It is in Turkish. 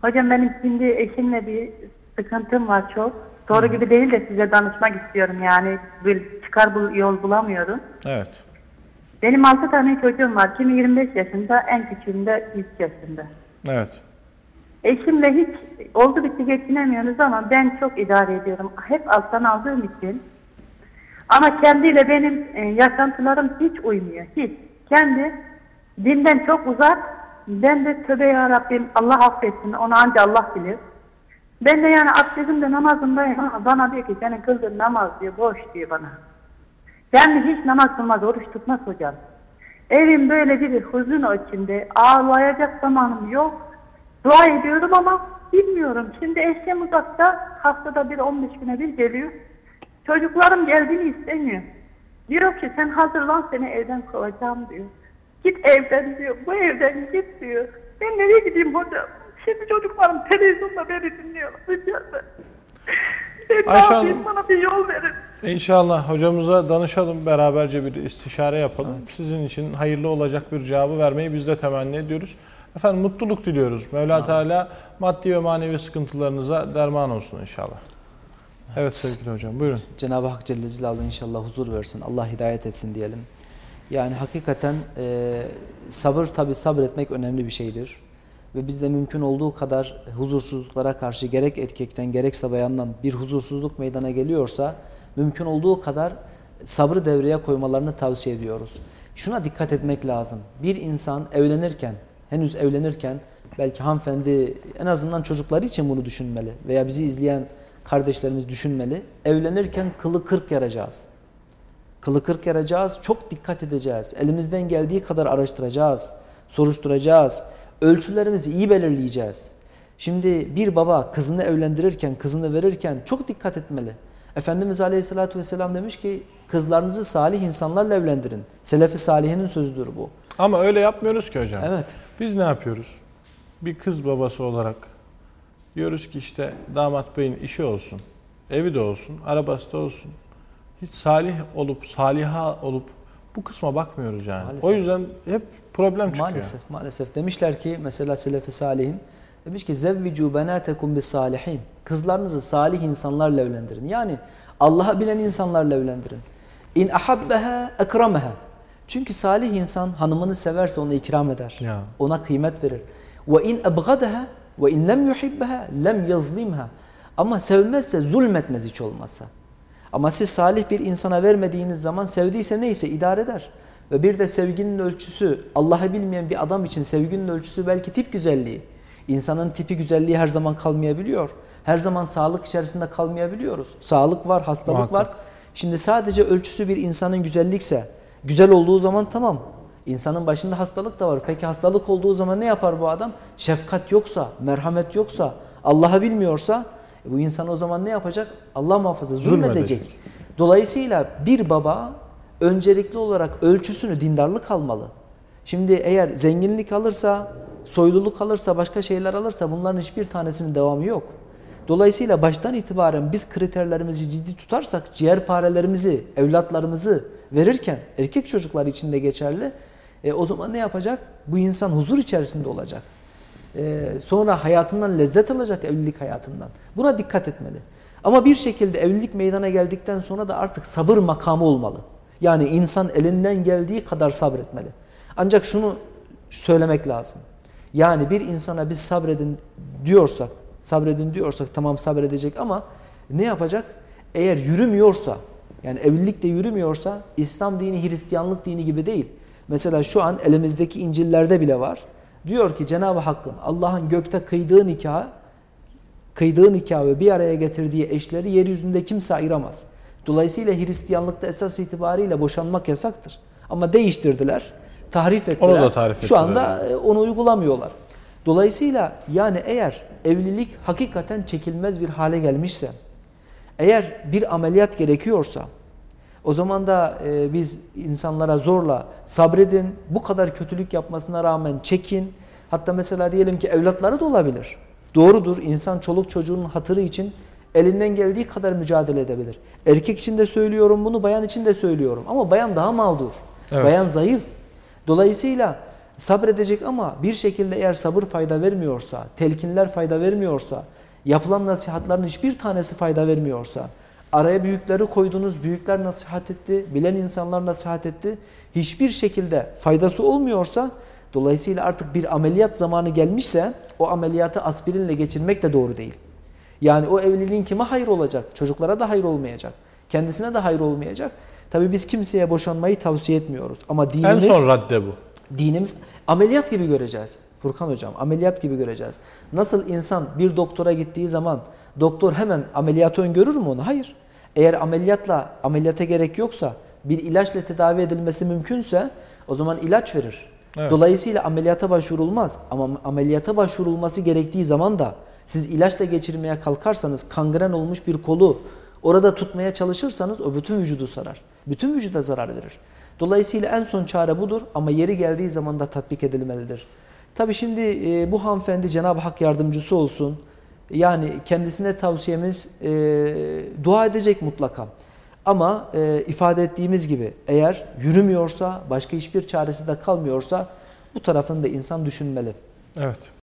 Hocam benim şimdi eşimle bir sıkıntım var çok. Doğru gibi değil de size danışmak istiyorum yani. Bir çıkar bu yol bulamıyorum. Evet. Benim 6 tane çocuğum var. Kimi 25 yaşında, en küçüğüm de 3 yaşında. Evet. Eşimle hiç oldu bitti geçinemiyoruz ama ben çok idare ediyorum. Hep alttan aldığım için. Ama kendiyle benim e, yaşantılarım hiç uymuyor. Hiç. Kendi dinden çok uzak. Ben de tövbe ya Rabbim Allah affetsin. Onu anca Allah bilir. Ben de yani abdestimde namazımdayım ama bana diyor ki senin kıldığın namaz diyor boş diyor bana. Ben hiç namaz kılmaz, oruç tutmaz hocam. Evim böyle bir huzun içinde. Ağlayacak zamanım yok. Dua ediyorum ama bilmiyorum. Şimdi eşim uzakta. Haftada bir 15 güne bir geliyor. Çocuklarım geldiğini istemiyor. Diyor ki sen hazırlan seni evden kovacağım diyor. Git evden diyor. Bu evden git diyor. Ben nereye gideyim hocam? Şimdi çocuklarım televizyonda beni dinliyorlar. dışarıda. Ben ne Ayşe yapayım Hanım. bana bir yol verin. İnşallah hocamıza danışalım, beraberce bir istişare yapalım. Sizin için hayırlı olacak bir cevabı vermeyi biz de temenni ediyoruz. Efendim mutluluk diliyoruz. Mevla Teala maddi ve manevi sıkıntılarınıza derman olsun inşallah. Evet sevgili hocam buyurun. Cenab-ı Hak Celle Celaluhu inşallah huzur versin. Allah hidayet etsin diyelim. Yani hakikaten e, sabır tabi sabretmek önemli bir şeydir. Ve biz de mümkün olduğu kadar huzursuzluklara karşı gerek erkekten gerekse bayandan bir huzursuzluk meydana geliyorsa mümkün olduğu kadar sabrı devreye koymalarını tavsiye ediyoruz. Şuna dikkat etmek lazım. Bir insan evlenirken, henüz evlenirken belki hanımefendi en azından çocukları için bunu düşünmeli veya bizi izleyen kardeşlerimiz düşünmeli. Evlenirken kılı kırk yaracağız. Kılı kırk yaracağız, çok dikkat edeceğiz. Elimizden geldiği kadar araştıracağız, soruşturacağız. Ölçülerimizi iyi belirleyeceğiz. Şimdi bir baba kızını evlendirirken, kızını verirken çok dikkat etmeli. Efendimiz Aleyhisselatü Vesselam demiş ki kızlarınızı salih insanlarla evlendirin. Selefi salihinin sözüdür bu. Ama öyle yapmıyoruz ki hocam. Evet. Biz ne yapıyoruz? Bir kız babası olarak diyoruz ki işte damat beyin işi olsun, evi de olsun, arabası da olsun. Hiç salih olup, saliha olup bu kısma bakmıyoruz yani. Maalesef. O yüzden hep problem çıkıyor. Maalesef, maalesef. Demişler ki mesela Selefi Salihin demiş ki zevvicu benatekum bis salihin. Kızlarınızı salih insanlarla evlendirin. Yani Allah'a bilen insanlarla evlendirin. İn ahabbeha ekrameha. Çünkü salih insan hanımını severse ona ikram eder. Ya. Ona kıymet verir. Ve in ebgadaha ve in lem yuhibbaha lem yazlimha. Ama sevmezse zulmetmez hiç olmazsa. Ama siz salih bir insana vermediğiniz zaman sevdiyse neyse idare eder. Ve bir de sevginin ölçüsü Allah'ı bilmeyen bir adam için sevginin ölçüsü belki tip güzelliği. İnsanın tipi güzelliği her zaman kalmayabiliyor. Her zaman sağlık içerisinde kalmayabiliyoruz. Sağlık var, hastalık Muhakkak. var. Şimdi sadece ölçüsü bir insanın güzellikse, güzel olduğu zaman tamam. İnsanın başında hastalık da var. Peki hastalık olduğu zaman ne yapar bu adam? Şefkat yoksa, merhamet yoksa, Allah'ı bilmiyorsa e bu insan o zaman ne yapacak? Allah muhafaza zulmedecek. Zulmedecek. Dolayısıyla bir baba öncelikli olarak ölçüsünü dindarlık almalı. Şimdi eğer zenginlik alırsa, soyluluk alırsa, başka şeyler alırsa bunların hiçbir tanesinin devamı yok. Dolayısıyla baştan itibaren biz kriterlerimizi ciddi tutarsak ciğerparelerimizi, evlatlarımızı verirken erkek çocuklar için de geçerli. E, o zaman ne yapacak? Bu insan huzur içerisinde olacak. E, sonra hayatından lezzet alacak evlilik hayatından. Buna dikkat etmeli. Ama bir şekilde evlilik meydana geldikten sonra da artık sabır makamı olmalı. Yani insan elinden geldiği kadar sabretmeli. Ancak şunu söylemek lazım. Yani bir insana biz sabredin diyorsak, sabredin diyorsak tamam sabredecek ama ne yapacak? Eğer yürümüyorsa, yani evlilik de yürümüyorsa İslam dini Hristiyanlık dini gibi değil. Mesela şu an elimizdeki İncil'lerde bile var. Diyor ki Cenab-ı Hakk'ın Allah'ın gökte kıydığı nikahı kıydığı nikahı ve bir araya getirdiği eşleri yeryüzünde kimse ayıramaz. Dolayısıyla Hristiyanlıkta esas itibariyle boşanmak yasaktır. Ama değiştirdiler, tahrif ettiler. Onu da tahrif Şu ettiler, anda e, onu uygulamıyorlar. Dolayısıyla yani eğer evlilik hakikaten çekilmez bir hale gelmişse, eğer bir ameliyat gerekiyorsa, o zaman da e, biz insanlara zorla sabredin, bu kadar kötülük yapmasına rağmen çekin. Hatta mesela diyelim ki evlatları da olabilir. Doğrudur, insan çoluk çocuğun hatırı için elinden geldiği kadar mücadele edebilir. Erkek için de söylüyorum bunu, bayan için de söylüyorum. Ama bayan daha mağdur, Evet. bayan zayıf. Dolayısıyla Sabredecek ama bir şekilde eğer sabır fayda vermiyorsa, telkinler fayda vermiyorsa, yapılan nasihatların hiçbir tanesi fayda vermiyorsa, araya büyükleri koydunuz, büyükler nasihat etti, bilen insanlar nasihat etti, hiçbir şekilde faydası olmuyorsa, dolayısıyla artık bir ameliyat zamanı gelmişse, o ameliyatı aspirinle geçirmek de doğru değil. Yani o evliliğin kime hayır olacak? Çocuklara da hayır olmayacak. Kendisine de hayır olmayacak. Tabii biz kimseye boşanmayı tavsiye etmiyoruz. Ama En dinimiz son radde bu. dinimiz ameliyat gibi göreceğiz. Furkan hocam ameliyat gibi göreceğiz. Nasıl insan bir doktora gittiği zaman doktor hemen ameliyatı öngörür mü onu? Hayır. Eğer ameliyatla ameliyata gerek yoksa bir ilaçla tedavi edilmesi mümkünse o zaman ilaç verir. Evet. Dolayısıyla ameliyata başvurulmaz ama ameliyata başvurulması gerektiği zaman da siz ilaçla geçirmeye kalkarsanız kangren olmuş bir kolu orada tutmaya çalışırsanız o bütün vücudu sarar. Bütün vücuda zarar verir. Dolayısıyla en son çare budur ama yeri geldiği zaman da tatbik edilmelidir. Tabi şimdi e, bu hanımefendi Cenab-ı Hak yardımcısı olsun. Yani kendisine tavsiyemiz e, dua edecek mutlaka. Ama e, ifade ettiğimiz gibi eğer yürümüyorsa, başka hiçbir çaresi de kalmıyorsa bu tarafını da insan düşünmeli. Evet.